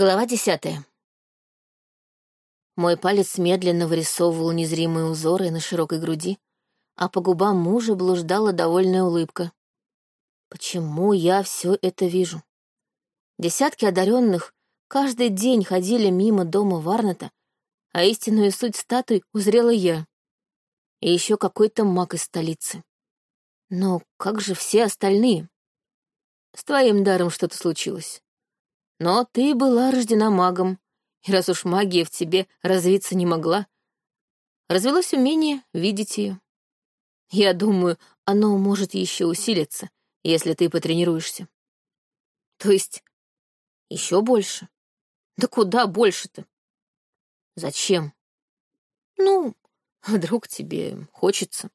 Глава десятая. Мой палец медленно вырисовывал незримые узоры на широкой груди, а по губам мужа блуждала довольная улыбка. Почему я все это вижу? Десятки одаренных каждый день ходили мимо дома Варната, а истинную суть статуй узрела я. И еще какой-то маг из столицы. Но как же все остальные? С твоим даром что-то случилось. Но ты была рождена магом, и раз уж магия в тебе развиться не могла, развелось умение видеть ее. Я думаю, оно может еще усилиться, если ты потренируешься. То есть еще больше? Да куда больше-то? Зачем? Ну, вдруг тебе хочется.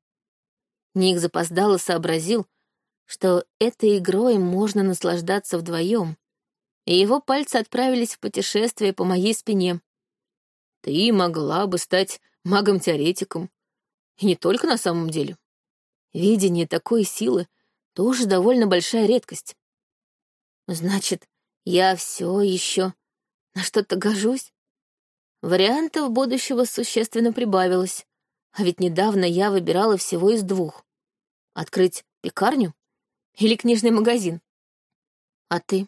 Ник запоздало сообразил, что этой игрой можно наслаждаться вдвоем, и его пальцы отправились в путешествие по моей спине. Ты могла бы стать магом-теоретиком. И не только на самом деле. Видение такой силы тоже довольно большая редкость. Значит, я все еще на что-то гожусь? Вариантов будущего существенно прибавилось, а ведь недавно я выбирала всего из двух. Открыть пекарню или книжный магазин. А ты?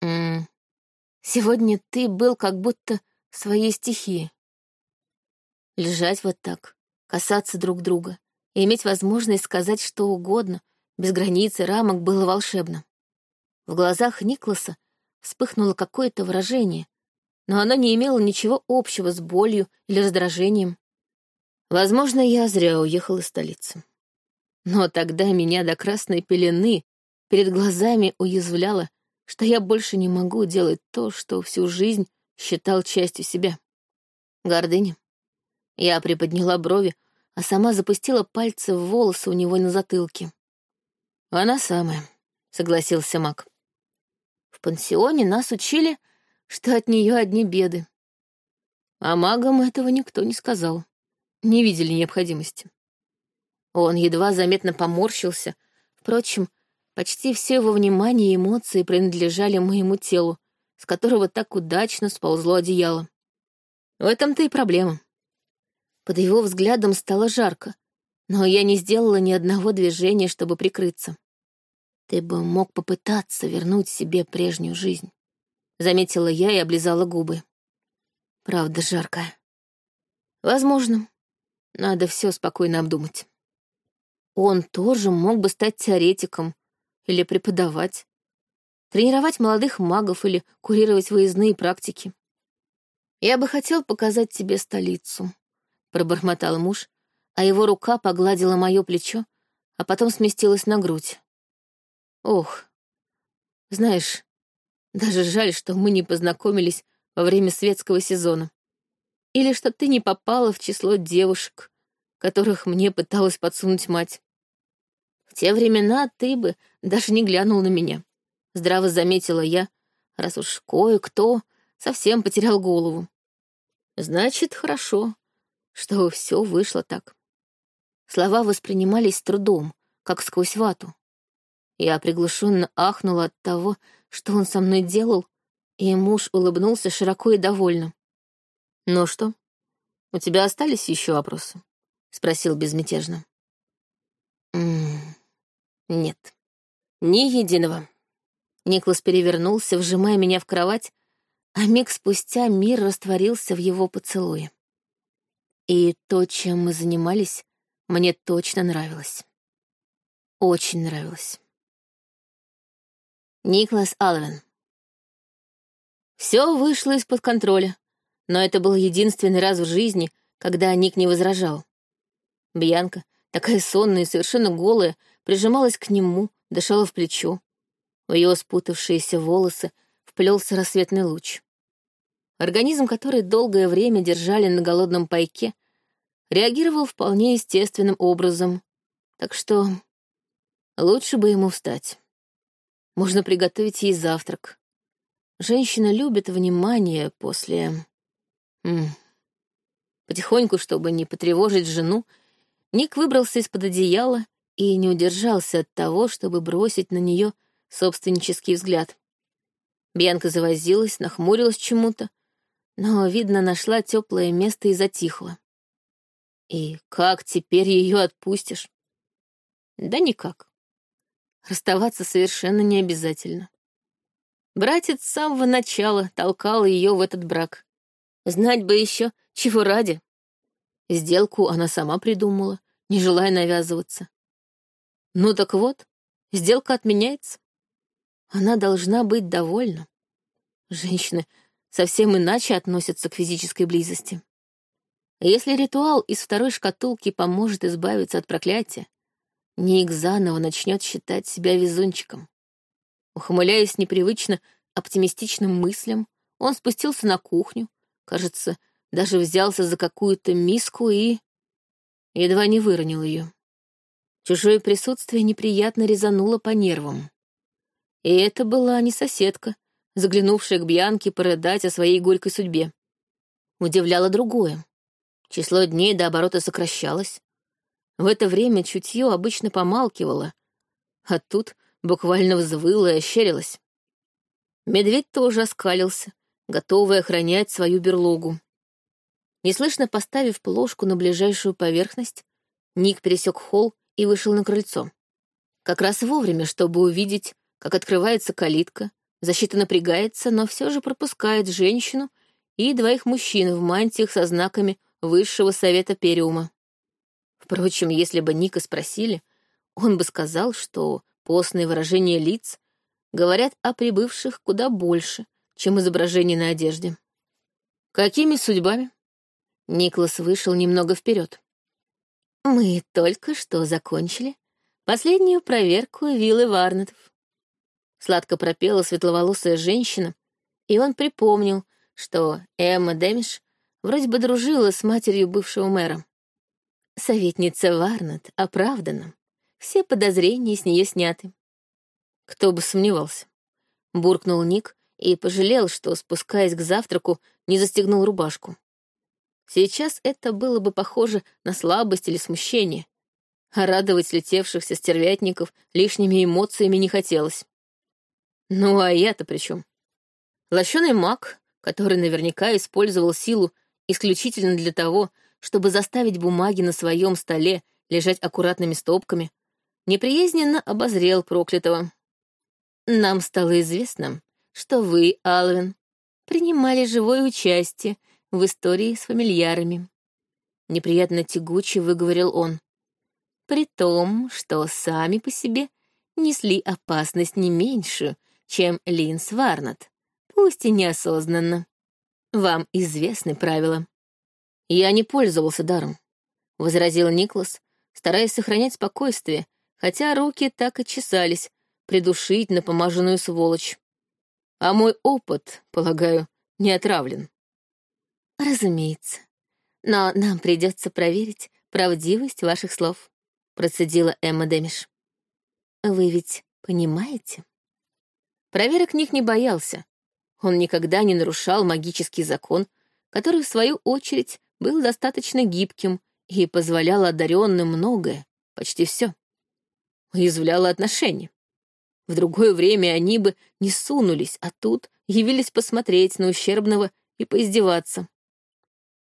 М -м, сегодня ты был как будто в своей стихии. Лежать вот так, касаться друг друга и иметь возможность сказать что угодно, без границ и рамок, было волшебно. В глазах Никласа вспыхнуло какое-то выражение, но оно не имело ничего общего с болью или раздражением. Возможно, я зря уехал из столицы. Но тогда меня до красной пелены перед глазами уязвляло что я больше не могу делать то, что всю жизнь считал частью себя. Гордыня. Я приподняла брови, а сама запустила пальцы в волосы у него на затылке. «Она самая», — согласился Мак. «В пансионе нас учили, что от нее одни беды. А магам этого никто не сказал. Не видели необходимости». Он едва заметно поморщился, впрочем, Почти все его внимание и эмоции принадлежали моему телу, с которого так удачно сползло одеяло. В этом-то и проблема. Под его взглядом стало жарко, но я не сделала ни одного движения, чтобы прикрыться. Ты бы мог попытаться вернуть себе прежнюю жизнь. Заметила я и облизала губы. Правда, жарко. Возможно. Надо все спокойно обдумать. Он тоже мог бы стать теоретиком, или преподавать, тренировать молодых магов или курировать выездные практики. «Я бы хотел показать тебе столицу», — пробормотал муж, а его рука погладила мое плечо, а потом сместилась на грудь. «Ох, знаешь, даже жаль, что мы не познакомились во время светского сезона. Или что ты не попала в число девушек, которых мне пыталась подсунуть мать. В те времена ты бы даже не глянул на меня. Здраво заметила я, раз уж кое-кто совсем потерял голову. Значит, хорошо, что все вышло так. Слова воспринимались с трудом, как сквозь вату. Я приглушенно ахнула от того, что он со мной делал, и муж улыбнулся широко и довольно. «Ну что, у тебя остались еще вопросы?» — спросил безмятежно. «М -м, нет, ни единого. Никлас перевернулся, вжимая меня в кровать, а миг спустя мир растворился в его поцелуе. И то, чем мы занимались, мне точно нравилось. Очень нравилось. Никлас Алвен. Все вышло из-под контроля, но это был единственный раз в жизни, когда Ник не возражал. Бьянка, такая сонная и совершенно голая, прижималась к нему, дышала в плечо. В ее спутавшиеся волосы вплелся рассветный луч. Организм, который долгое время держали на голодном пайке, реагировал вполне естественным образом, так что лучше бы ему встать. Можно приготовить ей завтрак. Женщина любит внимание после... М. Потихоньку, чтобы не потревожить жену, Ник выбрался из-под одеяла и не удержался от того, чтобы бросить на нее собственнический взгляд. Бьянка завозилась, нахмурилась чему-то, но, видно, нашла теплое место и затихла. И как теперь ее отпустишь? Да никак. Расставаться совершенно не обязательно. Братец с самого начала толкал ее в этот брак. Знать бы еще, чего ради. Сделку она сама придумала, не желая навязываться. Ну так вот, сделка отменяется. Она должна быть довольна. Женщины совсем иначе относятся к физической близости. Если ритуал из второй шкатулки поможет избавиться от проклятия, Ник заново начнет считать себя везунчиком. Ухмыляясь непривычно оптимистичным мыслям, он спустился на кухню, кажется, даже взялся за какую-то миску и... едва не выронил ее. Чужое присутствие неприятно резануло по нервам. И это была не соседка, заглянувшая к Бьянке порыдать о своей горькой судьбе. Удивляло другое. Число дней до оборота сокращалось. В это время чутье обычно помалкивало, а тут буквально взвыло и ощерилось. Медведь тоже оскалился, готовый охранять свою берлогу. Неслышно поставив плошку на ближайшую поверхность, Ник пересек холл и вышел на крыльцо. Как раз вовремя, чтобы увидеть, как открывается калитка, защита напрягается, но все же пропускает женщину и двоих мужчин в мантиях со знаками Высшего Совета Периума. Впрочем, если бы Ника спросили, он бы сказал, что постные выражения лиц говорят о прибывших куда больше, чем изображение на одежде. Какими судьбами? Никлас вышел немного вперед. Мы только что закончили последнюю проверку виллы Варнетов. Сладко пропела светловолосая женщина, и он припомнил, что Эмма Демиш вроде бы дружила с матерью бывшего мэра. Советница Варнет оправдана. Все подозрения с нее сняты. Кто бы сомневался. Буркнул Ник и пожалел, что, спускаясь к завтраку, не застегнул рубашку. Сейчас это было бы похоже на слабость или смущение, а радовать летевшихся стервятников лишними эмоциями не хотелось. Ну а я-то при чем? Лощеный маг, который наверняка использовал силу исключительно для того, чтобы заставить бумаги на своем столе лежать аккуратными стопками, неприязненно обозрел проклятого. Нам стало известно, что вы, Алвин, принимали живое участие в истории с фамильярами. Неприятно тягуче выговорил он. При том, что сами по себе несли опасность не меньшую, чем Линс Варнат, пусть и неосознанно. Вам известны правила. Я не пользовался даром, — возразил Никлас, стараясь сохранять спокойствие, хотя руки так и чесались, придушить напомаженную сволочь. А мой опыт, полагаю, не отравлен. «Разумеется. Но нам придется проверить правдивость ваших слов», — процедила Эмма Демиш. «Вы ведь понимаете?» Проверок Ник не боялся. Он никогда не нарушал магический закон, который, в свою очередь, был достаточно гибким и позволял одаренным многое, почти все. Уязвляло отношения. В другое время они бы не сунулись, а тут явились посмотреть на ущербного и поиздеваться.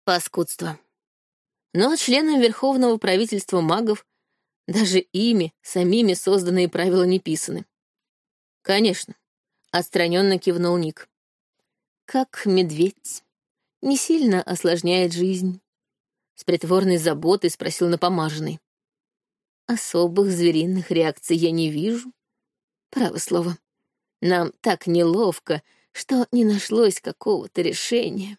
Паскудство. Но членам Верховного правительства магов даже ими, самими созданные правила не писаны. Конечно, отстраненно кивнул Ник. Как медведь. Не сильно осложняет жизнь. С притворной заботой спросил напомаженный. Особых звериных реакций я не вижу. Право слово. Нам так неловко, что не нашлось какого-то решения.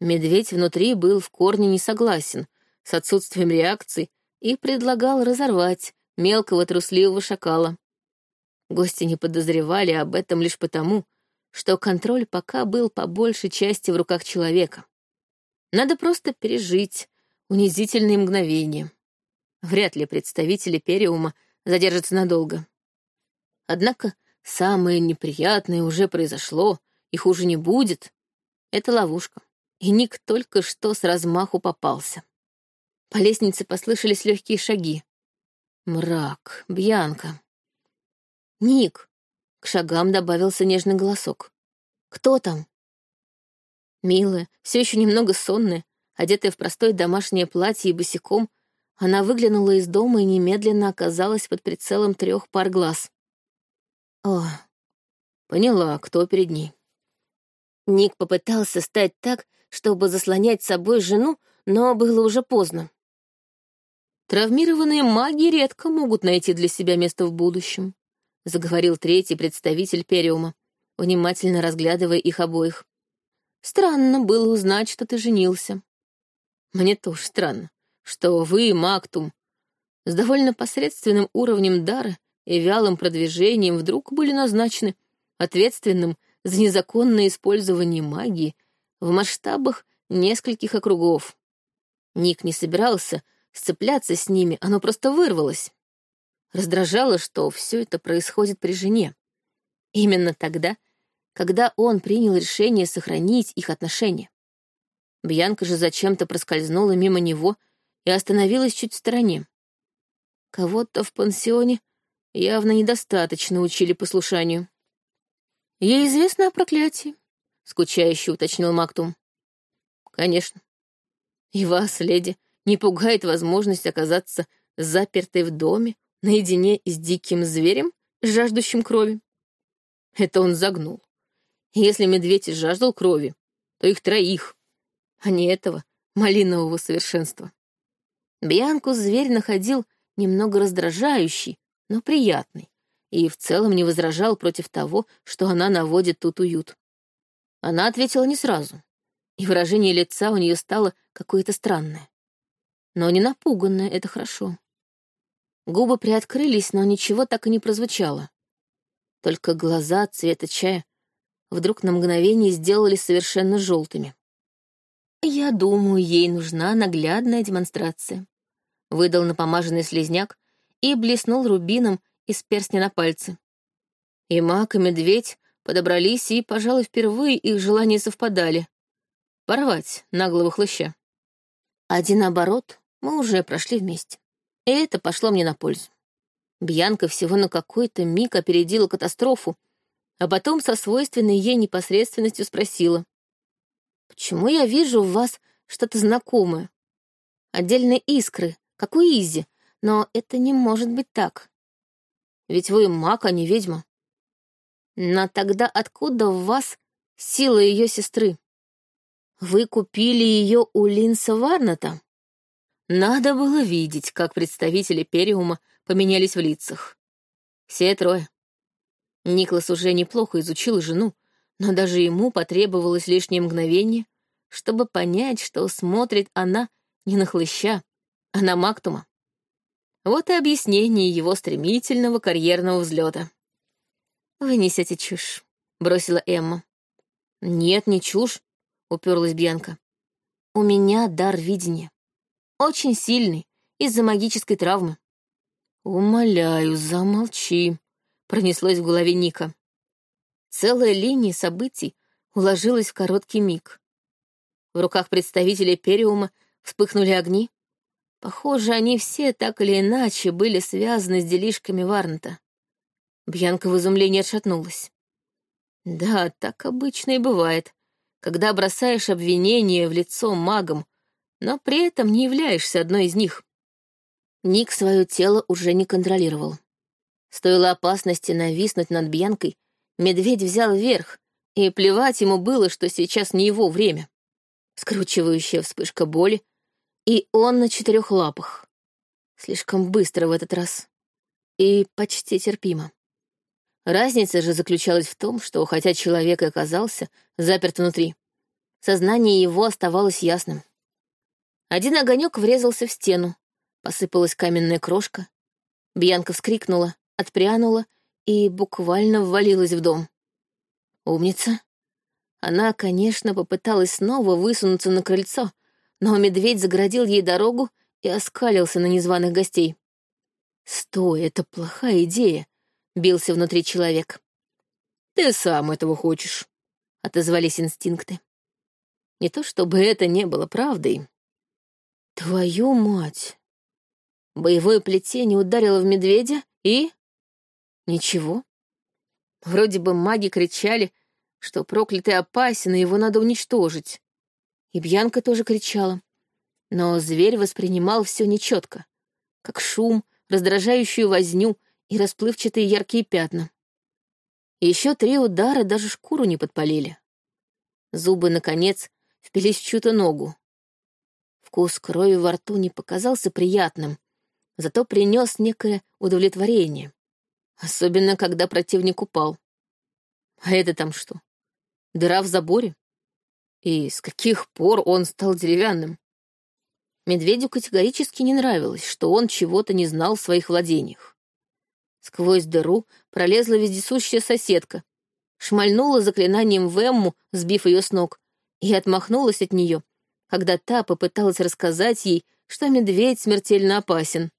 Медведь внутри был в корне не согласен с отсутствием реакции и предлагал разорвать мелкого трусливого шакала. Гости не подозревали об этом лишь потому, что контроль пока был по большей части в руках человека. Надо просто пережить унизительные мгновения. Вряд ли представители Периума задержатся надолго. Однако самое неприятное уже произошло, и хуже не будет. Это ловушка и Ник только что с размаху попался. По лестнице послышались легкие шаги. Мрак, Бьянка. «Ник!» — К шагам добавился нежный голосок. «Кто там?» Милая, все еще немного сонная, одетая в простое домашнее платье и босиком, она выглянула из дома и немедленно оказалась под прицелом трех пар глаз. О, поняла, кто перед ней. Ник попытался стать так, чтобы заслонять собой жену, но было уже поздно. Травмированные маги редко могут найти для себя место в будущем, заговорил третий представитель Периума, внимательно разглядывая их обоих. Странно было узнать, что ты женился. Мне тоже странно что вы, Мактум, с довольно посредственным уровнем дара и вялым продвижением вдруг были назначены ответственным за незаконное использование магии в масштабах нескольких округов. Ник не собирался сцепляться с ними, оно просто вырвалось. Раздражало, что все это происходит при жене. Именно тогда, когда он принял решение сохранить их отношения. Бьянка же зачем-то проскользнула мимо него и остановилась чуть в стороне. Кого-то в пансионе явно недостаточно учили послушанию. «Ей известно о проклятии», — скучающе уточнил Мактум. «Конечно. И вас, леди, не пугает возможность оказаться запертой в доме наедине с диким зверем, жаждущим крови?» Это он загнул. Если медведь жаждал крови, то их троих, а не этого малинового совершенства. Бьянку зверь находил немного раздражающий, но приятный, и в целом не возражал против того, что она наводит тут уют. Она ответила не сразу, и выражение лица у нее стало какое-то странное. Но не напуганное, это хорошо. Губы приоткрылись, но ничего так и не прозвучало. Только глаза цвета чая вдруг на мгновение сделали совершенно желтыми. Я думаю, ей нужна наглядная демонстрация выдал напомаженный слезняк и блеснул рубином из перстня на пальце. И маг, и медведь подобрались, и, пожалуй, впервые их желания совпадали. Порвать наглого хлыща. Один оборот мы уже прошли вместе. И это пошло мне на пользу. Бьянка всего на какой-то миг опередила катастрофу, а потом со свойственной ей непосредственностью спросила. «Почему я вижу в вас что-то знакомое? Отдельные искры, как у Изи, но это не может быть так. Ведь вы маг, а не ведьма. Но тогда откуда в вас сила ее сестры? Вы купили ее у Линса Варната? Надо было видеть, как представители Периума поменялись в лицах. Все трое. Никлас уже неплохо изучил жену, но даже ему потребовалось лишнее мгновение, чтобы понять, что смотрит она не на хлыща, а на Мактума. Вот и объяснение его стремительного карьерного взлета. «Вы несете чушь», — бросила Эмма. «Нет, не чушь», — уперлась Бьянка. «У меня дар видения. Очень сильный, из-за магической травмы». «Умоляю, замолчи», — пронеслось в голове Ника. Целая линия событий уложилась в короткий миг. В руках представителя Периума вспыхнули огни, Похоже, они все так или иначе были связаны с делишками Варнта. Бьянка в изумлении отшатнулась. Да, так обычно и бывает, когда бросаешь обвинение в лицо магам, но при этом не являешься одной из них. Ник свое тело уже не контролировал. Стоило опасности нависнуть над Бьянкой, медведь взял верх, и плевать ему было, что сейчас не его время. Скручивающая вспышка боли — и он на четырех лапах. Слишком быстро в этот раз. И почти терпимо. Разница же заключалась в том, что хотя человек и оказался заперт внутри, сознание его оставалось ясным. Один огонек врезался в стену, посыпалась каменная крошка. Бьянка вскрикнула, отпрянула и буквально ввалилась в дом. Умница. Она, конечно, попыталась снова высунуться на крыльцо, но медведь заградил ей дорогу и оскалился на незваных гостей. «Стой, это плохая идея», — бился внутри человек. «Ты сам этого хочешь», — отозвались инстинкты. Не то чтобы это не было правдой. Твою мать! Боевое плетение ударило в медведя и... Ничего. Вроде бы маги кричали, что проклятый опасен, и его надо уничтожить. И Бьянка тоже кричала. Но зверь воспринимал все нечетко, как шум, раздражающую возню и расплывчатые яркие пятна. Еще три удара даже шкуру не подпалили. Зубы, наконец, впились в чью-то ногу. Вкус крови во рту не показался приятным, зато принес некое удовлетворение. Особенно, когда противник упал. А это там что? Дыра в заборе? И с каких пор он стал деревянным? Медведю категорически не нравилось, что он чего-то не знал в своих владениях. Сквозь дыру пролезла вездесущая соседка, шмальнула заклинанием в Эмму, сбив ее с ног, и отмахнулась от нее, когда та попыталась рассказать ей, что медведь смертельно опасен.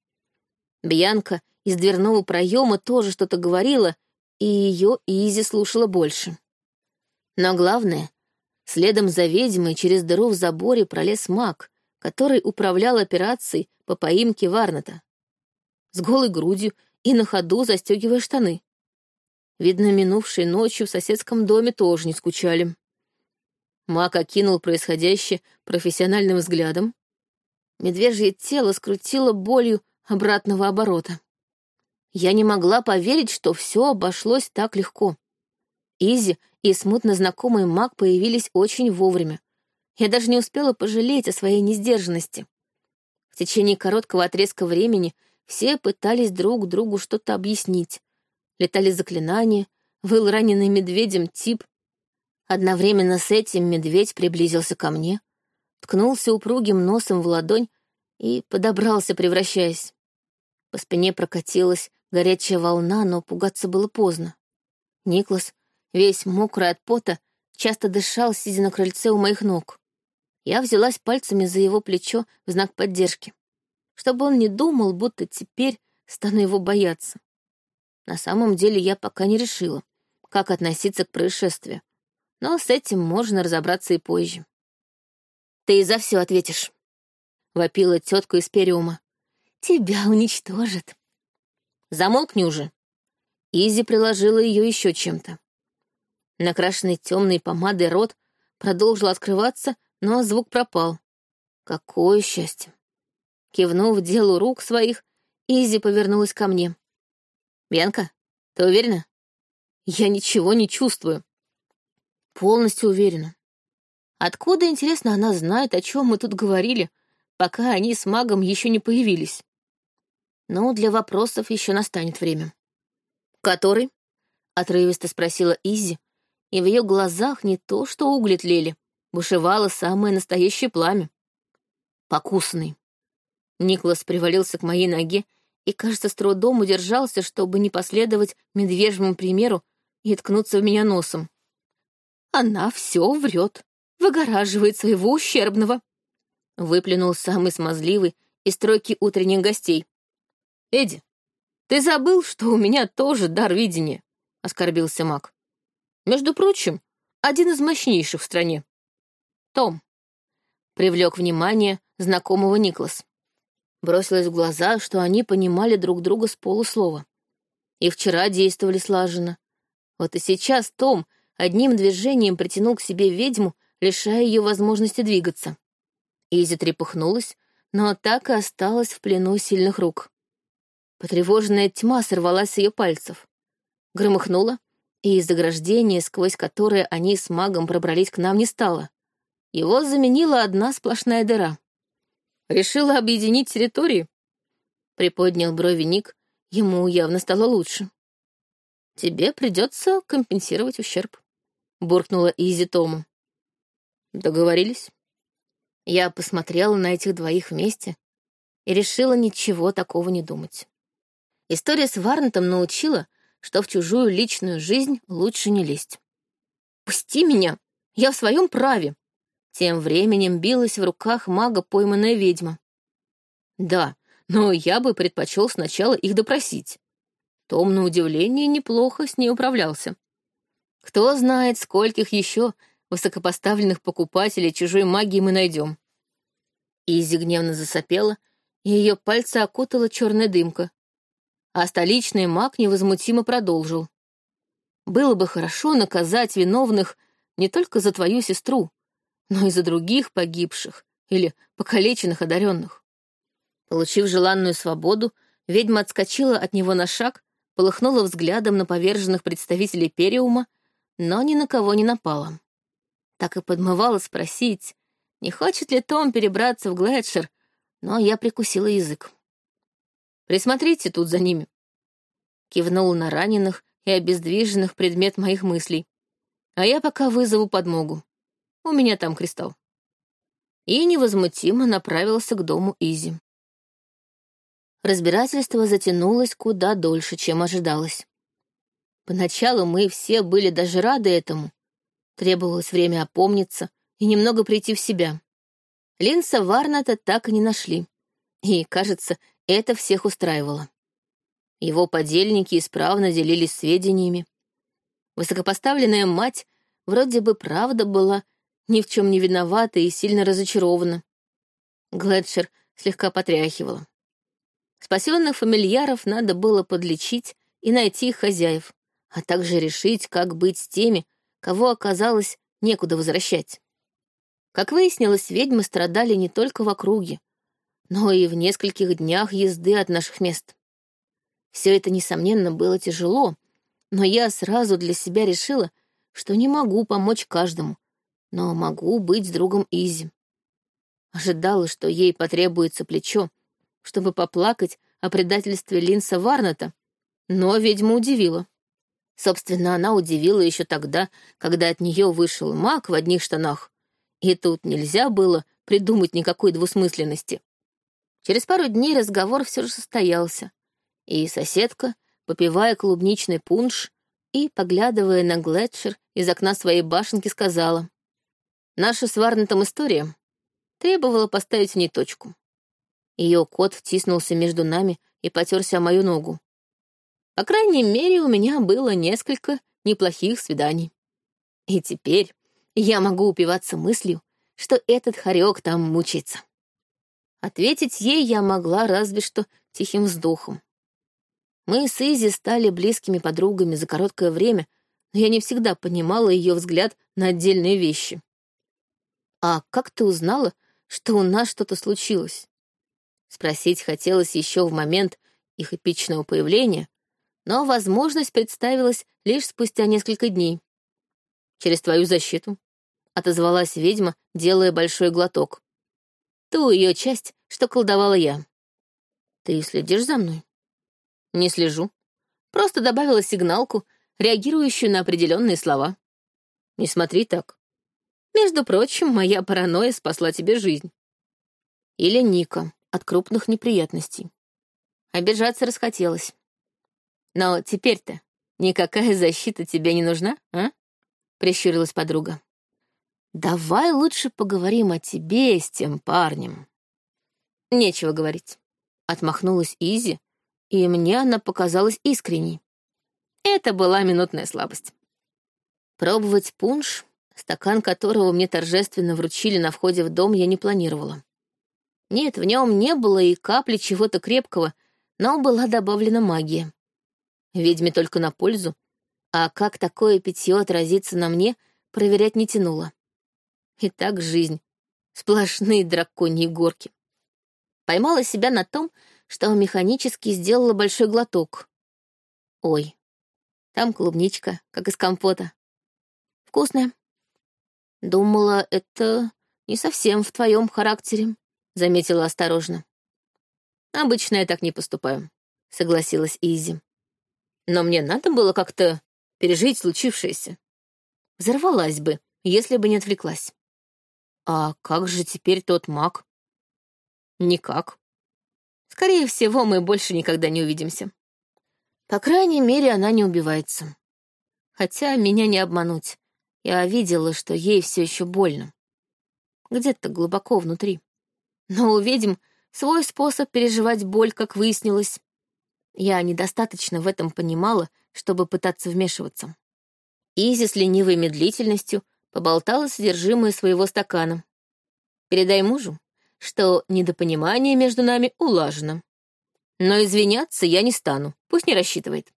Бьянка из дверного проема тоже что-то говорила, и ее Изи слушала больше. Но главное, следом за ведьмой через дыру в заборе пролез маг, который управлял операцией по поимке Варната. С голой грудью и на ходу застегивая штаны. Видно, минувшей ночью в соседском доме тоже не скучали. Маг окинул происходящее профессиональным взглядом. Медвежье тело скрутило болью обратного оборота. Я не могла поверить, что все обошлось так легко. Изи и смутно знакомый маг появились очень вовремя. Я даже не успела пожалеть о своей несдержанности. В течение короткого отрезка времени все пытались друг другу что-то объяснить. Летали заклинания, выл раненый медведем тип. Одновременно с этим медведь приблизился ко мне, ткнулся упругим носом в ладонь и подобрался, превращаясь. По спине прокатилась горячая волна, но пугаться было поздно. Никлас, весь мокрый от пота, часто дышал, сидя на крыльце у моих ног. Я взялась пальцами за его плечо в знак поддержки, чтобы он не думал, будто теперь стану его бояться. На самом деле я пока не решила, как относиться к происшествию, но с этим можно разобраться и позже. «Ты за все ответишь», — вопила тетка из Периума. Тебя уничтожат. Замолкни уже. Изи приложила ее еще чем-то. Накрашенный темной помадой рот продолжил открываться, но звук пропал. Какое счастье! Кивнув делу рук своих, Изи повернулась ко мне. «Бьянка, ты уверена?» «Я ничего не чувствую». «Полностью уверена». Откуда, интересно, она знает, о чем мы тут говорили, пока они с магом еще не появились? Но для вопросов еще настанет время. «Который?» — отрывисто спросила Изи, и в ее глазах не то что угли тлели, бушевало самое настоящее пламя. «Покусанный». Никлас привалился к моей ноге и, кажется, с трудом удержался, чтобы не последовать медвежьему примеру и ткнуться в меня носом. «Она все врет, выгораживает своего ущербного», — выплюнул самый смазливый из тройки утренних гостей. «Эдди, ты забыл, что у меня тоже дар видения?» — оскорбился маг. «Между прочим, один из мощнейших в стране. Том». Привлек внимание знакомого Никлас. Бросилось в глаза, что они понимали друг друга с полуслова. И вчера действовали слаженно. Вот и сейчас Том одним движением притянул к себе ведьму, лишая ее возможности двигаться. Изи трепыхнулась, но так и осталась в плену сильных рук. Потревоженная тьма сорвалась с ее пальцев. Громыхнула, и из заграждения, сквозь которое они с магом пробрались к нам, не стало. Его заменила одна сплошная дыра. Решила объединить территории? Приподнял брови Ник, ему явно стало лучше. Тебе придется компенсировать ущерб, буркнула Изи Тому. Договорились? Я посмотрела на этих двоих вместе и решила ничего такого не думать. История с Варнтом научила, что в чужую личную жизнь лучше не лезть. «Пусти меня! Я в своем праве!» Тем временем билась в руках мага пойманная ведьма. «Да, но я бы предпочел сначала их допросить». Том, на удивление, неплохо с ней управлялся. Кто знает, скольких еще высокопоставленных покупателей чужой магии мы найдем. Изи гневно засопела, и ее пальцы окутала черная дымка а столичный маг невозмутимо продолжил. Было бы хорошо наказать виновных не только за твою сестру, но и за других погибших или покалеченных одаренных. Получив желанную свободу, ведьма отскочила от него на шаг, полыхнула взглядом на поверженных представителей Периума, но ни на кого не напала. Так и подмывала спросить, не хочет ли Том перебраться в Глэдшир, но я прикусила язык. «Присмотрите тут за ними», — кивнул на раненых и обездвиженных предмет моих мыслей. «А я пока вызову подмогу. У меня там кристалл». И невозмутимо направился к дому Изи. Разбирательство затянулось куда дольше, чем ожидалось. Поначалу мы все были даже рады этому. Требовалось время опомниться и немного прийти в себя. Линса Варната так и не нашли. И, кажется, это всех устраивало. Его подельники исправно делились сведениями. Высокопоставленная мать вроде бы правда была ни в чем не виновата и сильно разочарована. Глэдшер слегка потряхивала. Спасенных фамильяров надо было подлечить и найти их хозяев, а также решить, как быть с теми, кого оказалось некуда возвращать. Как выяснилось, ведьмы страдали не только в округе, но и в нескольких днях езды от наших мест. Все это, несомненно, было тяжело, но я сразу для себя решила, что не могу помочь каждому, но могу быть с другом Изи. Ожидала, что ей потребуется плечо, чтобы поплакать о предательстве Линса Варната, но ведьма удивила. Собственно, она удивила еще тогда, когда от нее вышел маг в одних штанах, и тут нельзя было придумать никакой двусмысленности. Через пару дней разговор все же состоялся, и соседка, попивая клубничный пунш и, поглядывая на Глетчер из окна своей башенки, сказала, «Наша с Варнетом история требовала поставить в ней точку». Ее кот втиснулся между нами и потерся о мою ногу. По крайней мере, у меня было несколько неплохих свиданий. И теперь я могу упиваться мыслью, что этот хорек там мучается. Ответить ей я могла разве что тихим вздохом. Мы с Изи стали близкими подругами за короткое время, но я не всегда понимала ее взгляд на отдельные вещи. «А как ты узнала, что у нас что-то случилось?» Спросить хотелось еще в момент их эпичного появления, но возможность представилась лишь спустя несколько дней. «Через твою защиту», — отозвалась ведьма, делая большой глоток ту ее часть, что колдовала я. Ты следишь за мной? Не слежу. Просто добавила сигналку, реагирующую на определенные слова. Не смотри так. Между прочим, моя паранойя спасла тебе жизнь. Или Ника от крупных неприятностей. Обижаться расхотелось. Но теперь-то никакая защита тебе не нужна, а? Прищурилась подруга. Давай лучше поговорим о тебе с тем парнем. Нечего говорить. Отмахнулась Изи, и мне она показалась искренней. Это была минутная слабость. Пробовать пунш, стакан которого мне торжественно вручили на входе в дом, я не планировала. Нет, в нем не было и капли чего-то крепкого, но была добавлена магия. Ведьме только на пользу, а как такое питье отразится на мне, проверять не тянуло. И так жизнь. Сплошные драконьи горки. Поймала себя на том, что механически сделала большой глоток. Ой, там клубничка, как из компота. Вкусная. Думала, это не совсем в твоем характере, заметила осторожно. Обычно я так не поступаю, согласилась Изи. Но мне надо было как-то пережить случившееся. Взорвалась бы, если бы не отвлеклась. А как же теперь тот маг? Никак. Скорее всего, мы больше никогда не увидимся. По крайней мере, она не убивается. Хотя меня не обмануть. Я видела, что ей все еще больно. Где-то глубоко внутри. Но у ведьм свой способ переживать боль, как выяснилось. Я недостаточно в этом понимала, чтобы пытаться вмешиваться. Изи с ленивой медлительностью поболтала содержимое своего стакана. «Передай мужу, что недопонимание между нами улажено. Но извиняться я не стану, пусть не рассчитывает».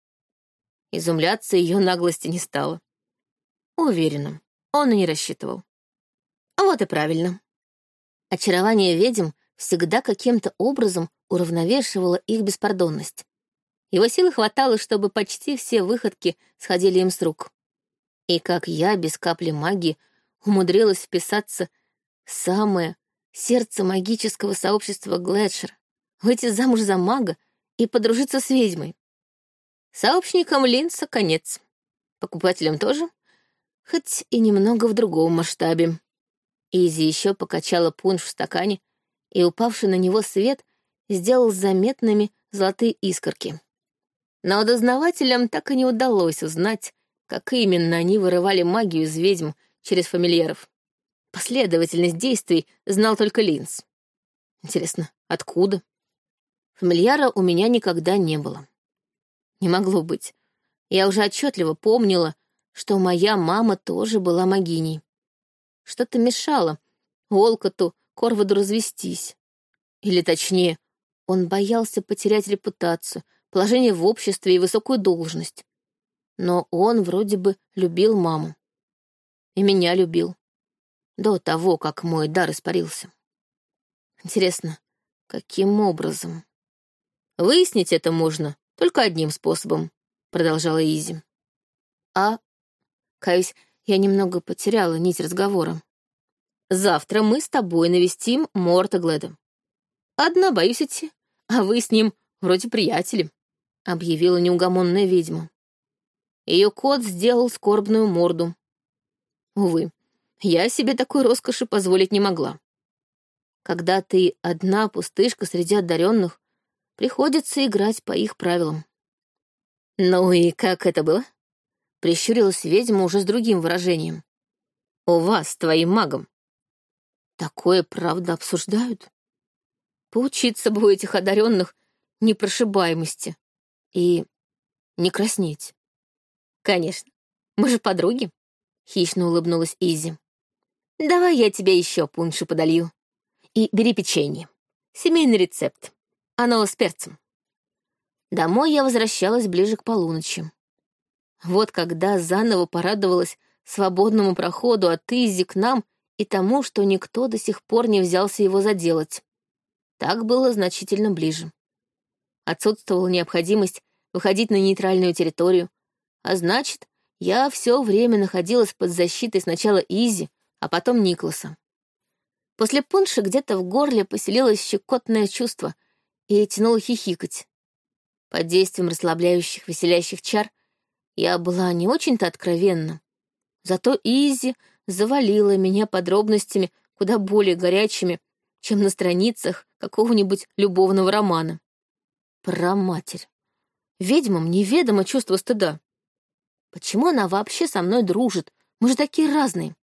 Изумляться ее наглости не стало. Уверена, он и не рассчитывал. Вот и правильно. Очарование ведьм всегда каким-то образом уравновешивало их беспардонность. Его силы хватало, чтобы почти все выходки сходили им с рук. И как я, без капли магии, умудрилась вписаться в самое сердце магического сообщества Глэдшер, выйти замуж за мага и подружиться с ведьмой. Сообщникам Линса конец. Покупателям тоже, хоть и немного в другом масштабе. Изи еще покачала пунш в стакане, и упавший на него свет сделал заметными золотые искорки. Но дознавателям так и не удалось узнать, как именно они вырывали магию из ведьм через фамильяров. Последовательность действий знал только Линз. Интересно, откуда? Фамильяра у меня никогда не было. Не могло быть. Я уже отчетливо помнила, что моя мама тоже была магиней. Что-то мешало Олкоту Корваду развестись. Или точнее, он боялся потерять репутацию, положение в обществе и высокую должность. Но он вроде бы любил маму. И меня любил. До того, как мой дар испарился. Интересно, каким образом? Выяснить это можно только одним способом, продолжала Изи. А, каюсь, я немного потеряла нить разговора. Завтра мы с тобой навестим Морта Гледа. Одна боюсь идти, а вы с ним вроде приятели, объявила неугомонная ведьма. Ее кот сделал скорбную морду. Увы, я себе такой роскоши позволить не могла. Когда ты одна пустышка среди одаренных, приходится играть по их правилам. Ну и как это было? Прищурилась ведьма уже с другим выражением. У вас, твоим магом. Такое правда обсуждают? Поучиться бы у этих одаренных непрошибаемости и не краснеть. «Конечно. Мы же подруги», — хищно улыбнулась Изи. «Давай я тебе еще пунши подолью. И бери печенье. Семейный рецепт. Оно с перцем». Домой я возвращалась ближе к полуночи. Вот когда заново порадовалась свободному проходу от Изи к нам и тому, что никто до сих пор не взялся его заделать. Так было значительно ближе. Отсутствовала необходимость выходить на нейтральную территорию, а значит, я все время находилась под защитой сначала Изи, а потом Никласа. После пунши где-то в горле поселилось щекотное чувство и тянуло хихикать. Под действием расслабляющих, веселящих чар я была не очень-то откровенна. Зато Изи завалила меня подробностями куда более горячими, чем на страницах какого-нибудь любовного романа. Про матерь. Ведьмам неведомо чувство стыда. Почему она вообще со мной дружит? Мы же такие разные.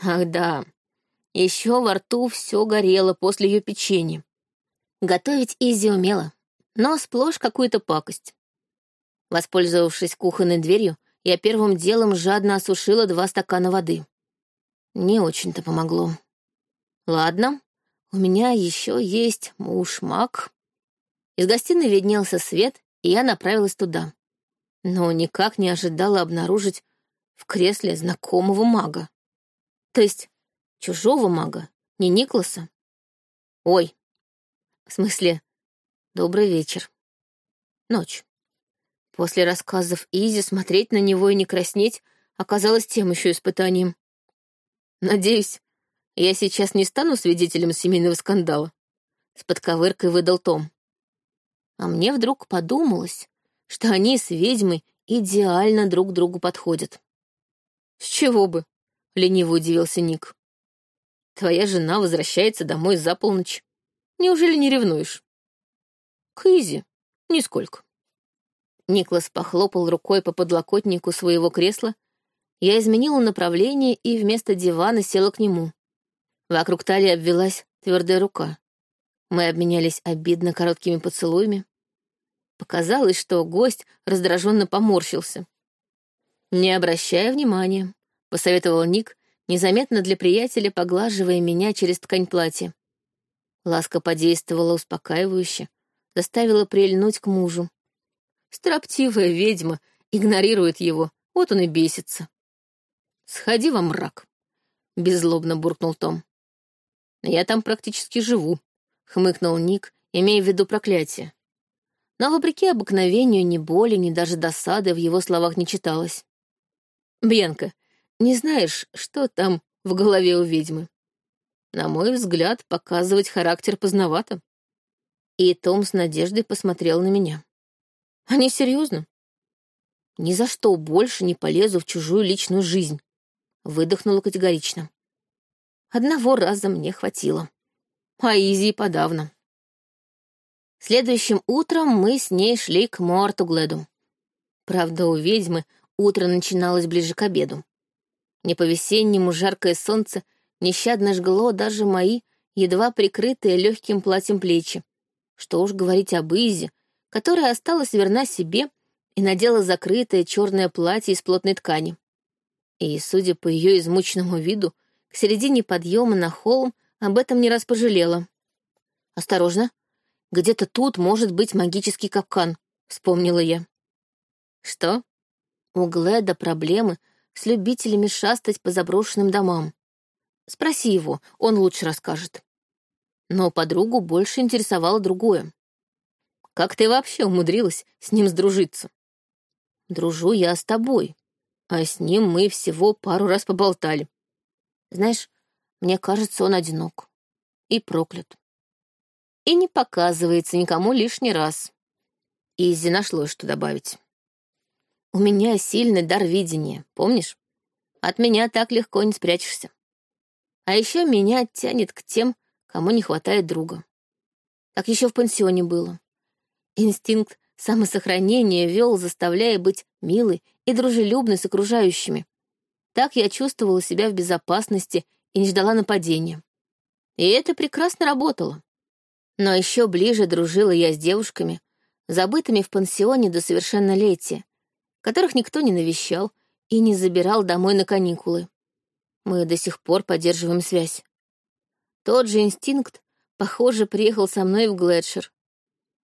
Ах да, еще во рту все горело после ее печенья. Готовить Изи умела, но сплошь какую-то пакость. Воспользовавшись кухонной дверью, я первым делом жадно осушила два стакана воды. Не очень-то помогло. Ладно, у меня еще есть муж-маг. Из гостиной виднелся свет, и я направилась туда но никак не ожидала обнаружить в кресле знакомого мага. То есть чужого мага, не Никласа. Ой, в смысле, добрый вечер. Ночь. После рассказов Изи смотреть на него и не краснеть оказалось тем еще испытанием. Надеюсь, я сейчас не стану свидетелем семейного скандала. С подковыркой выдал Том. А мне вдруг подумалось, что они с ведьмой идеально друг другу подходят. «С чего бы?» — лениво удивился Ник. «Твоя жена возвращается домой за полночь. Неужели не ревнуешь?» «Кизи, нисколько». Никлас похлопал рукой по подлокотнику своего кресла. Я изменила направление и вместо дивана села к нему. Вокруг талии обвелась твердая рука. Мы обменялись обидно короткими поцелуями. Показалось, что гость раздраженно поморщился. «Не обращая внимания», — посоветовал Ник, незаметно для приятеля поглаживая меня через ткань платья. Ласка подействовала успокаивающе, заставила прильнуть к мужу. Строптивая ведьма игнорирует его, вот он и бесится. «Сходи во мрак», — беззлобно буркнул Том. «Я там практически живу», — хмыкнул Ник, имея в виду проклятие. Но, вопреки обыкновению, ни боли, ни даже досады в его словах не читалось. «Бьянка, не знаешь, что там в голове у ведьмы?» На мой взгляд, показывать характер поздновато. И Том с надеждой посмотрел на меня. Они серьезно? Ни за что больше не полезу в чужую личную жизнь. Выдохнула категорично. Одного раза мне хватило. А Изи подавно. Следующим утром мы с ней шли к Морту Гледу. Правда, у ведьмы утро начиналось ближе к обеду. Не по-весеннему жаркое солнце нещадно жгло даже мои едва прикрытые легким платьем плечи. Что уж говорить об Изи, которая осталась верна себе и надела закрытое черное платье из плотной ткани. И, судя по ее измученному виду, к середине подъема на холм об этом не раз пожалела. «Осторожно, где-то тут может быть магический капкан», — вспомнила я. «Что?» У Гледа проблемы с любителями шастать по заброшенным домам. Спроси его, он лучше расскажет. Но подругу больше интересовало другое. Как ты вообще умудрилась с ним сдружиться? Дружу я с тобой, а с ним мы всего пару раз поболтали. Знаешь, мне кажется, он одинок и проклят. И не показывается никому лишний раз. Изи нашлось, что добавить. У меня сильный дар видения, помнишь? От меня так легко не спрячешься. А еще меня тянет к тем, кому не хватает друга. Так еще в пансионе было. Инстинкт самосохранения вел, заставляя быть милой и дружелюбной с окружающими. Так я чувствовала себя в безопасности и не ждала нападения. И это прекрасно работало. Но еще ближе дружила я с девушками, забытыми в пансионе до совершеннолетия, которых никто не навещал и не забирал домой на каникулы. Мы до сих пор поддерживаем связь. Тот же инстинкт, похоже, приехал со мной в Глэдшир.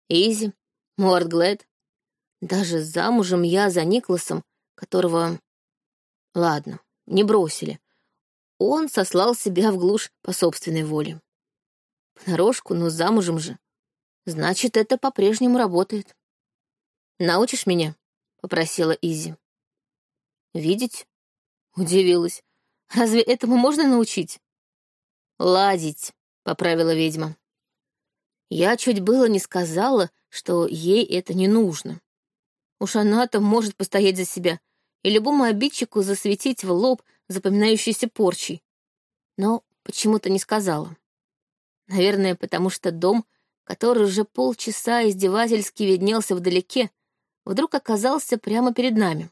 Изи, Муарт Глэд. Даже замужем я за Никласом, которого... Ладно, не бросили. Он сослал себя в глушь по собственной воле. Понарошку, но замужем же. Значит, это по-прежнему работает. «Научишь меня?» — попросила Изи. «Видеть?» — удивилась. Разве этому можно научить? Ладить, поправила ведьма. Я чуть было не сказала, что ей это не нужно. Уж она-то может постоять за себя и любому обидчику засветить в лоб запоминающейся порчей. Но почему-то не сказала. Наверное, потому что дом, который уже полчаса издевательски виднелся вдалеке, вдруг оказался прямо перед нами.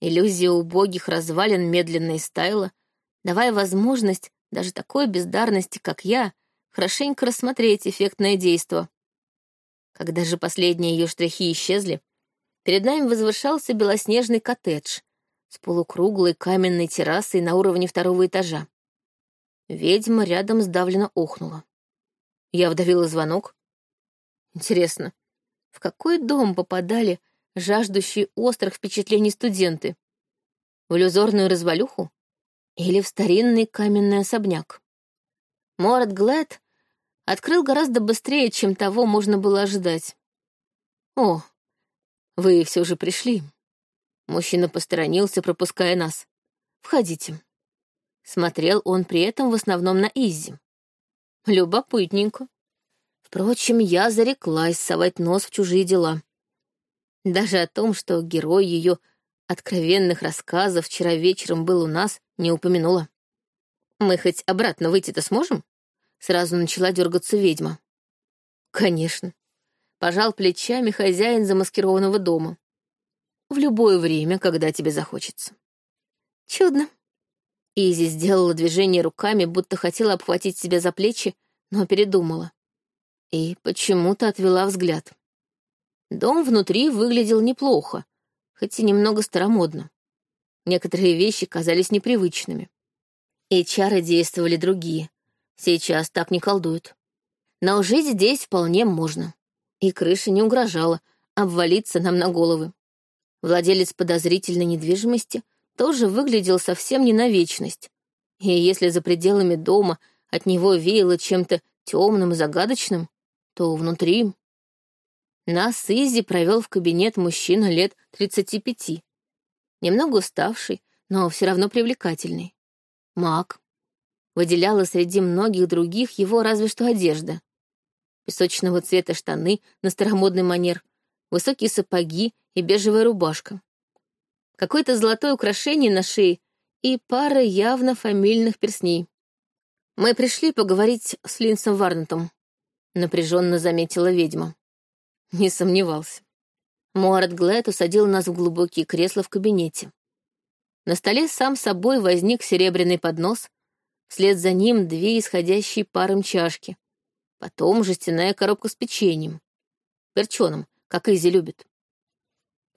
Иллюзия убогих развалин медленно истаяла, давая возможность даже такой бездарности, как я, хорошенько рассмотреть эффектное действо. Когда же последние ее штрихи исчезли, перед нами возвышался белоснежный коттедж с полукруглой каменной террасой на уровне второго этажа. Ведьма рядом сдавленно охнула. Я вдавила звонок. Интересно, в какой дом попадали жаждущие острых впечатлений студенты? В иллюзорную развалюху? Или в старинный каменный особняк? Морат Глэд открыл гораздо быстрее, чем того можно было ожидать. «О, вы все же пришли». Мужчина посторонился, пропуская нас. «Входите». Смотрел он при этом в основном на Изи. Любопытненько. Впрочем, я зареклась совать нос в чужие дела. Даже о том, что герой ее откровенных рассказов вчера вечером был у нас, не упомянула. «Мы хоть обратно выйти-то сможем?» Сразу начала дергаться ведьма. «Конечно», — пожал плечами хозяин замаскированного дома. «В любое время, когда тебе захочется». «Чудно». Изи сделала движение руками, будто хотела обхватить себя за плечи, но передумала. И почему-то отвела взгляд. Дом внутри выглядел неплохо, хоть и немного старомодно. Некоторые вещи казались непривычными. И чары действовали другие. Сейчас так не колдуют. Но жить здесь вполне можно. И крыша не угрожала обвалиться нам на головы. Владелец подозрительной недвижимости тоже выглядел совсем не на вечность. И если за пределами дома от него веяло чем-то темным и загадочным, то внутри... Нас Изи провел в кабинет мужчина лет 35. Немного уставший, но все равно привлекательный. Маг. Выделяла среди многих других его разве что одежда. Песочного цвета штаны на старомодный манер, высокие сапоги и бежевая рубашка. Какое-то золотое украшение на шее и пара явно фамильных персней. «Мы пришли поговорить с Линсом Варнетом», — напряженно заметила ведьма. Не сомневался. Муарт Глэд усадил нас в глубокие кресла в кабинете. На столе сам собой возник серебряный поднос, вслед за ним две исходящие паром чашки, потом жестяная коробка с печеньем, перченым, как Изи любит.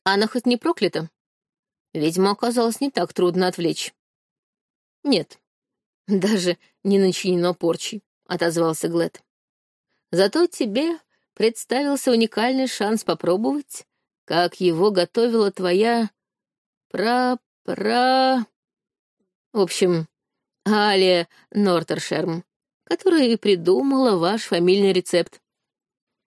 Она хоть не проклята? Ведьму оказалось не так трудно отвлечь. Нет, даже не начинено порчей, отозвался Глэд. Зато тебе представился уникальный шанс попробовать, как его готовила твоя пра-пра... В общем, Алия Нортершерм, которая и придумала ваш фамильный рецепт.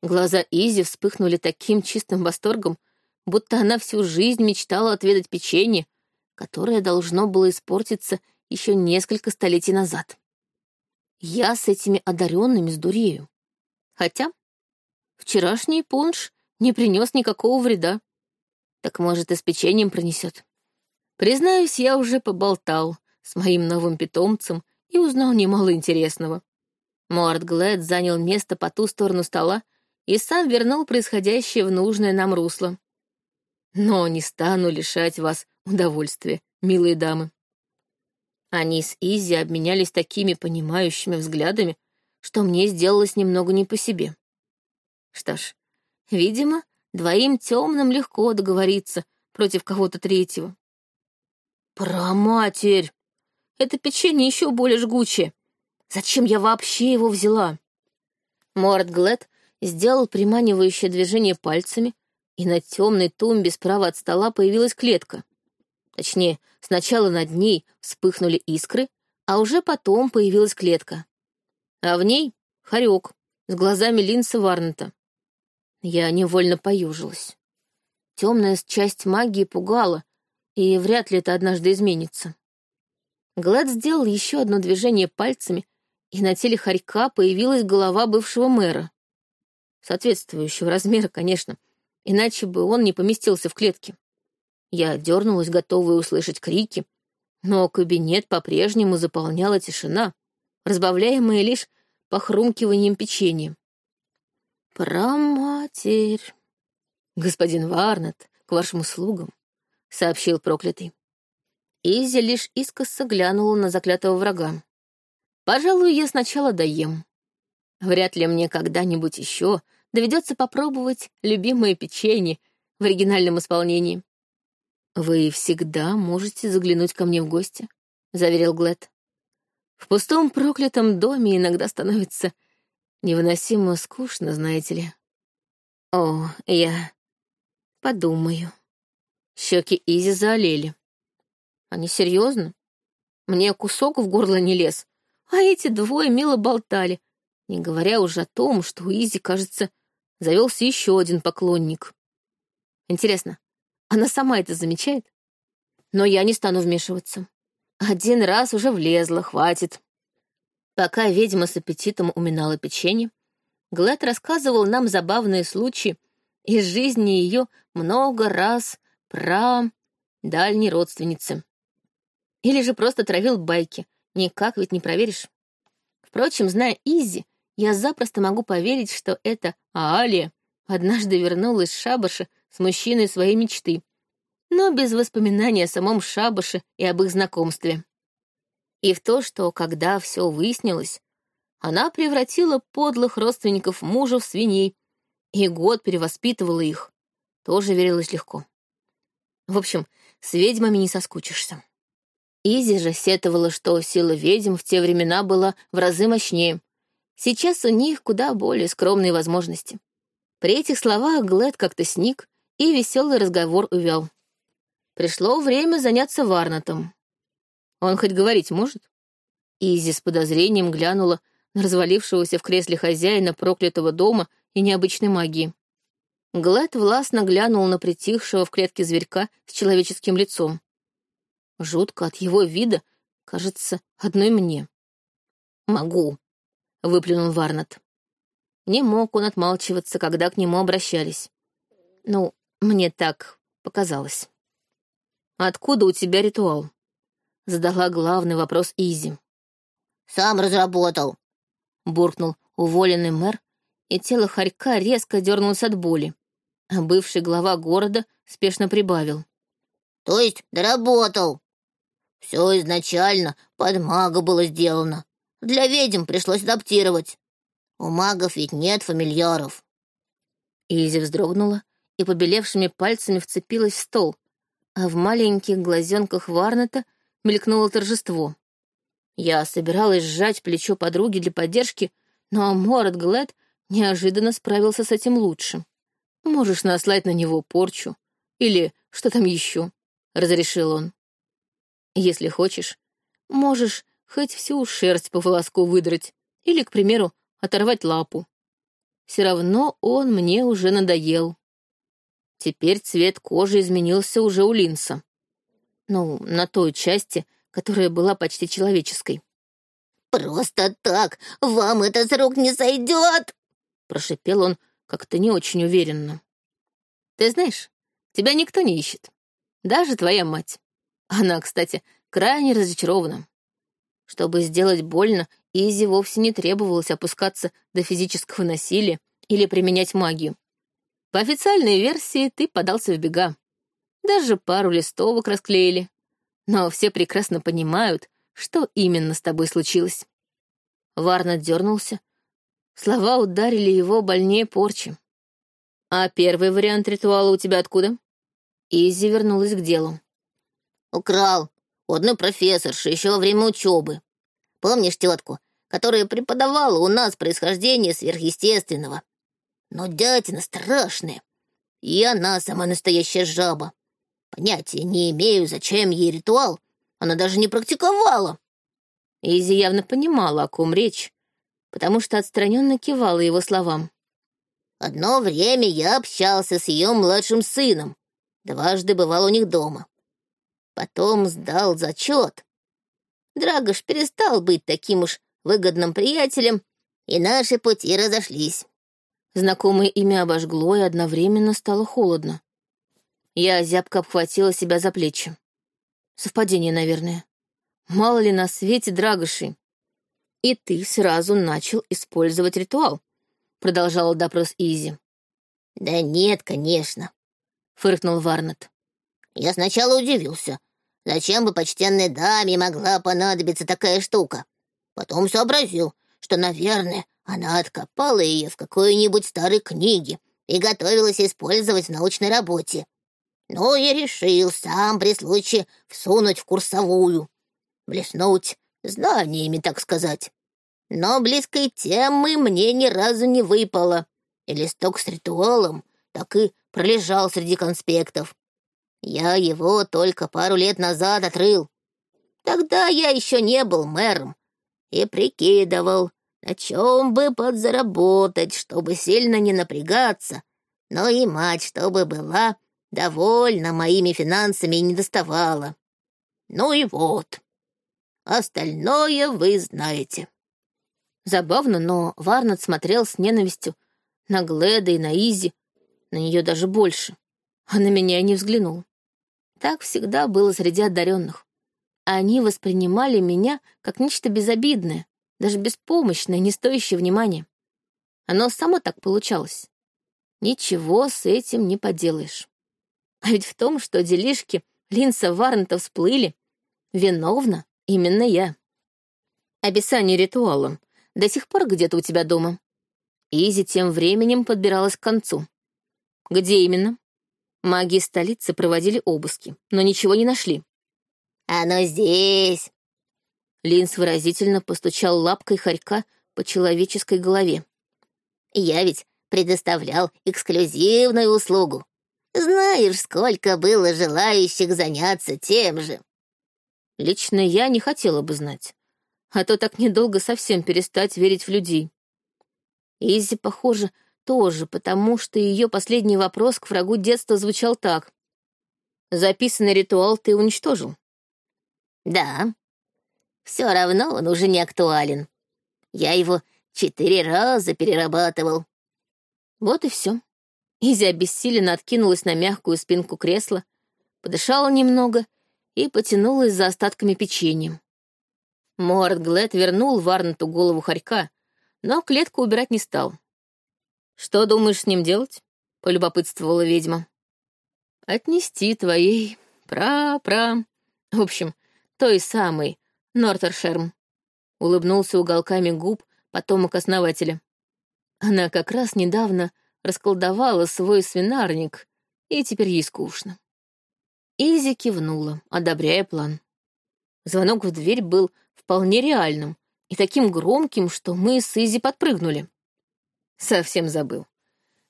Глаза Изи вспыхнули таким чистым восторгом, будто она всю жизнь мечтала отведать печенье, которое должно было испортиться еще несколько столетий назад. Я с этими одаренными сдурею. Хотя Вчерашний пунш не принес никакого вреда. Так, может, и с печеньем пронесет. Признаюсь, я уже поболтал с моим новым питомцем и узнал немало интересного. Муарт Глэд занял место по ту сторону стола и сам вернул происходящее в нужное нам русло. Но не стану лишать вас удовольствия, милые дамы. Они с Изи обменялись такими понимающими взглядами, что мне сделалось немного не по себе. Что ж, видимо, двоим темным легко договориться против кого-то третьего. Проматерь! Это печенье еще более жгучее. Зачем я вообще его взяла? Морд Глэд сделал приманивающее движение пальцами, и на темной тумбе справа от стола появилась клетка. Точнее, сначала над ней вспыхнули искры, а уже потом появилась клетка. А в ней — хорек с глазами Линса Варнета. Я невольно поюжилась. Темная часть магии пугала, и вряд ли это однажды изменится. Глад сделал еще одно движение пальцами, и на теле хорька появилась голова бывшего мэра. Соответствующего размера, конечно, иначе бы он не поместился в клетке. Я дернулась, готовая услышать крики, но кабинет по-прежнему заполняла тишина, разбавляемая лишь похрумкиванием печенья. «Проматерь!» «Господин Варнет, к вашим услугам», — сообщил проклятый. Изи лишь искоса глянула на заклятого врага. «Пожалуй, я сначала доем. Вряд ли мне когда-нибудь еще доведется попробовать любимое печенье в оригинальном исполнении». «Вы всегда можете заглянуть ко мне в гости», — заверил Глэд. «В пустом проклятом доме иногда становится Невыносимо скучно, знаете ли. О, я подумаю. Щеки Изи заолели. Они серьезно? Мне кусок в горло не лез, а эти двое мило болтали, не говоря уже о том, что у Изи, кажется, завелся еще один поклонник. Интересно, она сама это замечает? Но я не стану вмешиваться. Один раз уже влезла, хватит. Пока ведьма с аппетитом уминала печенье, Глэд рассказывал нам забавные случаи из жизни ее много раз про дальней родственницы. Или же просто травил байки, никак ведь не проверишь. Впрочем, зная Изи, я запросто могу поверить, что эта Аалия однажды вернулась с шабаша с мужчиной своей мечты, но без воспоминаний о самом шабаше и об их знакомстве и в то, что, когда все выяснилось, она превратила подлых родственников мужа в свиней и год перевоспитывала их, тоже верилось легко. В общем, с ведьмами не соскучишься. Изи же сетовала, что сила ведьм в те времена была в разы мощнее. Сейчас у них куда более скромные возможности. При этих словах Глэд как-то сник, и веселый разговор увял. пришло время заняться Варнатом. Он хоть говорить может? Изи с подозрением глянула на развалившегося в кресле хозяина проклятого дома и необычной магии. Глэд властно глянул на притихшего в клетке зверька с человеческим лицом. Жутко от его вида, кажется, одной мне. «Могу», — выплюнул Варнат. Не мог он отмалчиваться, когда к нему обращались. Ну, мне так показалось. «Откуда у тебя ритуал?» — задала главный вопрос Изи. «Сам разработал», — буркнул уволенный мэр, и тело хорька резко дернулось от боли, а бывший глава города спешно прибавил. «То есть доработал? Все изначально под мага было сделано. Для ведьм пришлось адаптировать. У магов ведь нет фамильяров». Изи вздрогнула и побелевшими пальцами вцепилась в стол, а в маленьких глазенках Варнета мелькнуло торжество. Я собиралась сжать плечо подруги для поддержки, но Морат Глэд неожиданно справился с этим лучше. «Можешь наслать на него порчу. Или что там еще?» — разрешил он. «Если хочешь, можешь хоть всю шерсть по волоску выдрать или, к примеру, оторвать лапу. Все равно он мне уже надоел. Теперь цвет кожи изменился уже у Линса. Ну, на той части, которая была почти человеческой. «Просто так вам это с рук не сойдет!» Прошипел он как-то не очень уверенно. «Ты знаешь, тебя никто не ищет. Даже твоя мать. Она, кстати, крайне разочарована. Чтобы сделать больно, Изи вовсе не требовалось опускаться до физического насилия или применять магию. По официальной версии ты подался в бега. Даже пару листовок расклеили. Но все прекрасно понимают, что именно с тобой случилось. Варна дернулся. Слова ударили его больнее порчи. А первый вариант ритуала у тебя откуда? Изи вернулась к делу. Украл. У одной профессорши еще во время учебы. Помнишь тетку, которая преподавала у нас происхождение сверхъестественного? Но дятина страшная. И она сама настоящая жаба. Понятия не имею, зачем ей ритуал. Она даже не практиковала. Изи явно понимала, о ком речь, потому что отстраненно кивала его словам. Одно время я общался с ее младшим сыном. Дважды бывал у них дома. Потом сдал зачет. Драгош перестал быть таким уж выгодным приятелем, и наши пути разошлись. Знакомое имя обожгло, и одновременно стало холодно. Я зябко обхватила себя за плечи. Совпадение, наверное. Мало ли на свете драгоши. И ты сразу начал использовать ритуал, продолжала допрос Изи. Да нет, конечно, фыркнул Варнет. Я сначала удивился. Зачем бы почтенной даме могла понадобиться такая штука? Потом сообразил, что, наверное, она откопала ее в какой-нибудь старой книге и готовилась использовать в научной работе. Ну и решил сам при случае всунуть в курсовую. Блеснуть знаниями, так сказать. Но близкой темы мне ни разу не выпало, и листок с ритуалом так и пролежал среди конспектов. Я его только пару лет назад отрыл. Тогда я еще не был мэром и прикидывал, на чем бы подзаработать, чтобы сильно не напрягаться, но и мать, чтобы была довольно моими финансами не доставала. Ну и вот. Остальное вы знаете. Забавно, но Варнет смотрел с ненавистью на Гледа и на Изи, на нее даже больше, а на меня не взглянул. Так всегда было среди одаренных. Они воспринимали меня как нечто безобидное, даже беспомощное, не стоящее внимания. Оно само так получалось. Ничего с этим не поделаешь. А ведь в том, что делишки Линса Варнта всплыли, виновна именно я. Описание ритуала до сих пор где-то у тебя дома. Изи тем временем подбиралась к концу. Где именно? Маги столицы проводили обыски, но ничего не нашли. «Оно здесь!» Линс выразительно постучал лапкой хорька по человеческой голове. «Я ведь предоставлял эксклюзивную услугу. Знаешь, сколько было желающих заняться тем же. Лично я не хотела бы знать. А то так недолго совсем перестать верить в людей. Изи, похоже, тоже, потому что ее последний вопрос к врагу детства звучал так. «Записанный ритуал ты уничтожил?» «Да. Все равно он уже не актуален. Я его четыре раза перерабатывал». Вот и все. Изи обессиленно откинулась на мягкую спинку кресла, подышала немного и потянулась за остатками печенья. Морд Глэд вернул Варнату голову хорька, но клетку убирать не стал. «Что думаешь с ним делать?» — полюбопытствовала ведьма. «Отнести твоей пра-пра... В общем, той самой Нортершерм», — улыбнулся уголками губ потомок основателя. Она как раз недавно расколдовала свой свинарник, и теперь ей скучно. Изи кивнула, одобряя план. Звонок в дверь был вполне реальным и таким громким, что мы с Изи подпрыгнули. Совсем забыл.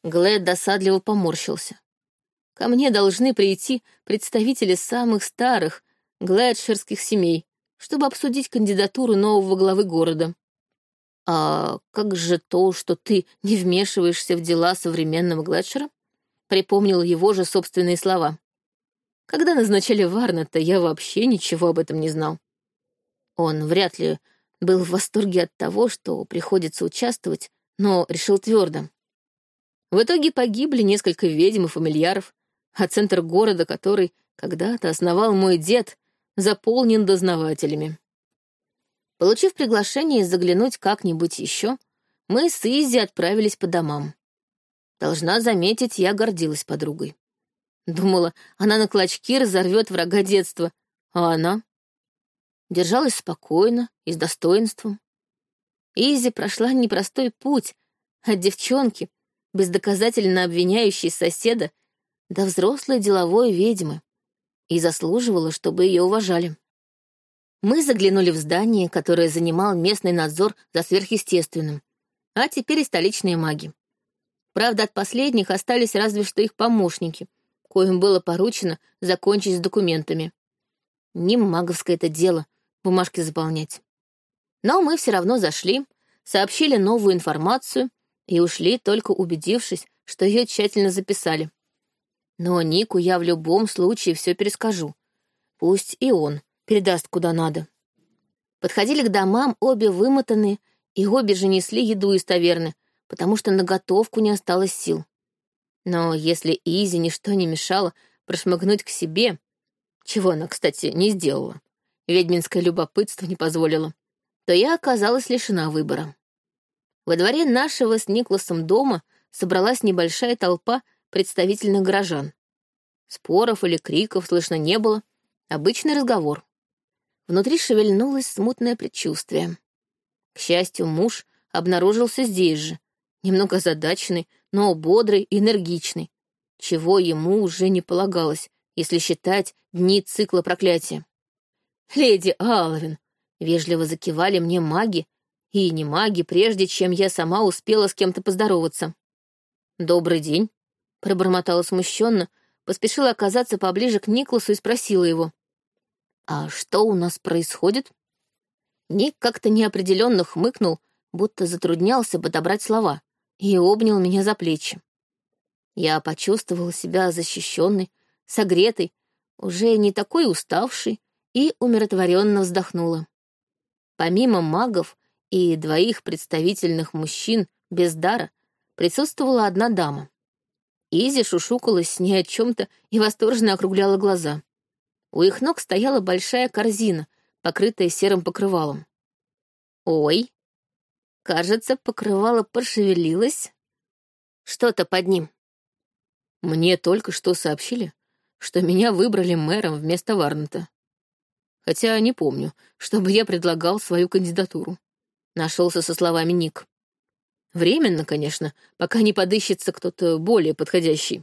Глэд досадливо поморщился. Ко мне должны прийти представители самых старых глэдширских семей, чтобы обсудить кандидатуру нового главы города. «А как же то, что ты не вмешиваешься в дела современного Глэдшера?» Припомнил его же собственные слова. Когда назначали Варната, я вообще ничего об этом не знал. Он вряд ли был в восторге от того, что приходится участвовать, но решил твердо. В итоге погибли несколько ведьм и фамильяров, а центр города, который когда-то основал мой дед, заполнен дознавателями. Получив приглашение заглянуть как-нибудь еще, мы с Изи отправились по домам. Должна заметить, я гордилась подругой. Думала, она на клочки разорвет врага детства, а она держалась спокойно и с достоинством. Изи прошла непростой путь от девчонки, бездоказательно обвиняющей соседа, до взрослой деловой ведьмы, и заслуживала, чтобы ее уважали. Мы заглянули в здание, которое занимал местный надзор за сверхъестественным, а теперь и столичные маги. Правда, от последних остались разве что их помощники, коим было поручено закончить с документами. Не маговское это дело — бумажки заполнять. Но мы все равно зашли, сообщили новую информацию и ушли, только убедившись, что ее тщательно записали. Но Нику я в любом случае все перескажу. Пусть и он передаст куда надо. Подходили к домам обе вымотанные, и обе же несли еду из таверны, потому что на готовку не осталось сил. Но если Изи ничто не мешало прошмыгнуть к себе, чего она, кстати, не сделала, ведьминское любопытство не позволило, то я оказалась лишена выбора. Во дворе нашего с Никласом дома собралась небольшая толпа представительных горожан. Споров или криков слышно не было, обычный разговор. Внутри шевельнулось смутное предчувствие. К счастью, муж обнаружился здесь же, немного задачный, но бодрый энергичный, чего ему уже не полагалось, если считать дни цикла проклятия. «Леди Алвин!» — вежливо закивали мне маги, и не маги, прежде чем я сама успела с кем-то поздороваться. «Добрый день», — пробормотала смущенно, поспешила оказаться поближе к Никласу и спросила его. «А что у нас происходит?» Ник как-то неопределенно хмыкнул, будто затруднялся подобрать слова, и обнял меня за плечи. Я почувствовала себя защищенной, согретой, уже не такой уставшей, и умиротворенно вздохнула. Помимо магов и двоих представительных мужчин без дара присутствовала одна дама. Изи шушукалась с ней о чем-то и восторженно округляла глаза. У их ног стояла большая корзина, покрытая серым покрывалом. Ой, кажется, покрывало пошевелилось. Что-то под ним. Мне только что сообщили, что меня выбрали мэром вместо Варнета. Хотя не помню, чтобы я предлагал свою кандидатуру. Нашелся со словами Ник. Временно, конечно, пока не подыщется кто-то более подходящий.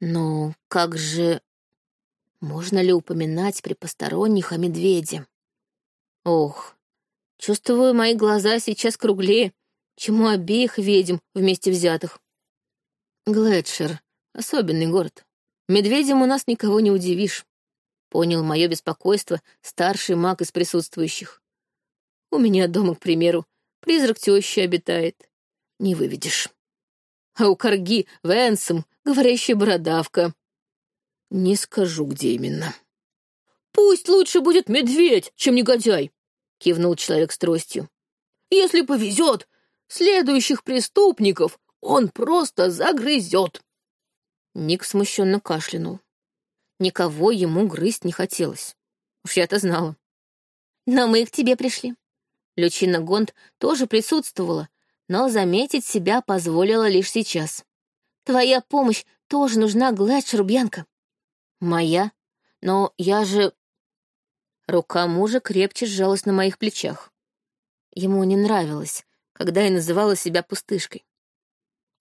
Но как же можно ли упоминать при посторонних о медведе? Ох, чувствую, мои глаза сейчас круглее, чем у обеих ведьм вместе взятых. Глэдшер, Особенный город. Медведем у нас никого не удивишь. Понял мое беспокойство старший маг из присутствующих. У меня дома, к примеру, призрак тещи обитает. Не выведешь. А у корги Венсом говорящая бородавка. Не скажу, где именно. «Пусть лучше будет медведь, чем негодяй!» — кивнул человек с тростью. «Если повезет, следующих преступников он просто загрызет!» Ник смущенно кашлянул. Никого ему грызть не хотелось. Уж я-то знала. «Но мы к тебе пришли». Лючина Гонд тоже присутствовала, но заметить себя позволила лишь сейчас. «Твоя помощь тоже нужна, Глэдшеру, Бьянка». «Моя? Но я же...» Рука мужа крепче сжалась на моих плечах. Ему не нравилось, когда я называла себя пустышкой.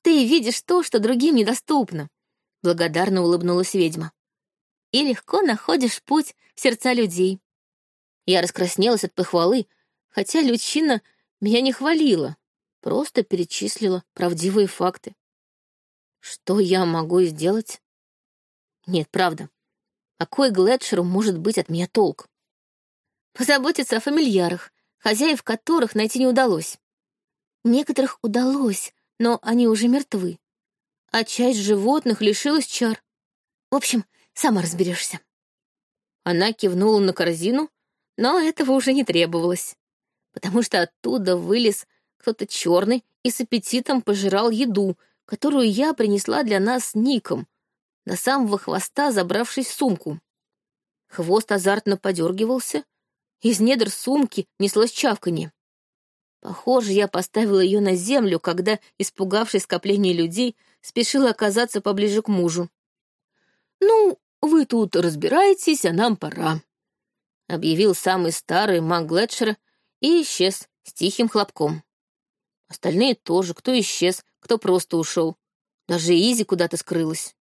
«Ты видишь то, что другим недоступно», — благодарно улыбнулась ведьма. «И легко находишь путь в сердца людей». Я раскраснелась от похвалы, хотя Лючина меня не хвалила, просто перечислила правдивые факты. Что я могу сделать? Нет, правда. Какой Глетшеру может быть от меня толк? позаботиться о фамильярах, хозяев которых найти не удалось. Некоторых удалось, но они уже мертвы. А часть животных лишилась чар. В общем, сама разберешься. Она кивнула на корзину, но этого уже не требовалось, потому что оттуда вылез кто-то черный и с аппетитом пожирал еду, которую я принесла для нас Ником, до самого хвоста забравшись в сумку. Хвост азартно подергивался, из недр сумки неслось чавканье. Похоже, я поставила ее на землю, когда, испугавшись скопления людей, спешила оказаться поближе к мужу. «Ну, вы тут разбираетесь, а нам пора», — объявил самый старый маг Глетшера и исчез с тихим хлопком. Остальные тоже, кто исчез, кто просто ушел. Даже Изи куда-то скрылась.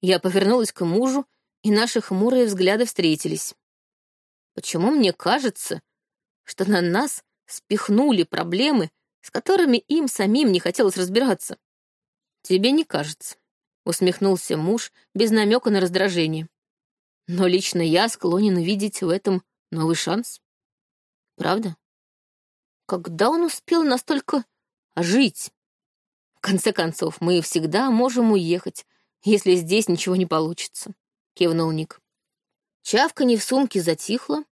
Я повернулась к мужу, и наши хмурые взгляды встретились. Почему мне кажется, что на нас спихнули проблемы, с которыми им самим не хотелось разбираться? Тебе не кажется, усмехнулся муж без намека на раздражение. Но лично я склонен видеть в этом новый шанс. Правда? Когда он успел настолько жить? В конце концов, мы всегда можем уехать, если здесь ничего не получится, кивнул Ник. Чавканье в сумке затихло,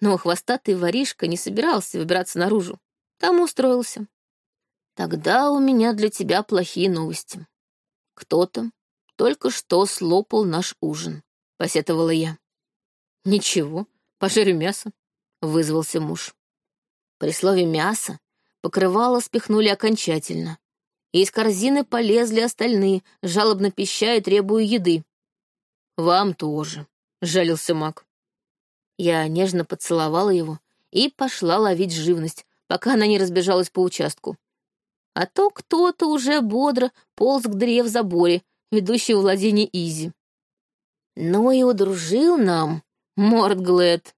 но хвостатый воришка не собирался выбираться наружу. Там устроился. Тогда у меня для тебя плохие новости. Кто-то только что слопал наш ужин, — посетовала я. Ничего, пожарю мясо, — вызвался муж. При слове «мясо» покрывало спихнули окончательно, и из корзины полезли остальные, жалобно пищая, требуя еды. «Вам тоже», — жалился маг. Я нежно поцеловала его и пошла ловить живность, пока она не разбежалась по участку. А то кто-то уже бодро полз к дыре в заборе, ведущей владение Изи. Ну и удружил нам Мортглэд.